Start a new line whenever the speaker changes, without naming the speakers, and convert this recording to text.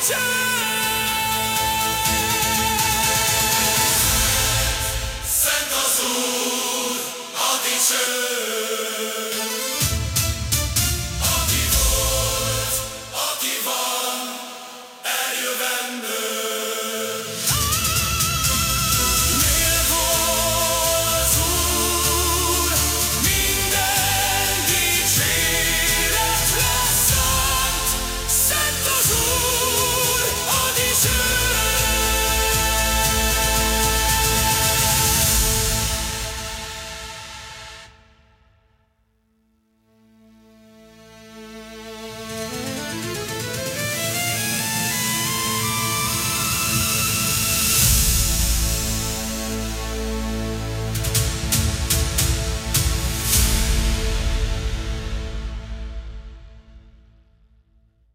Reach!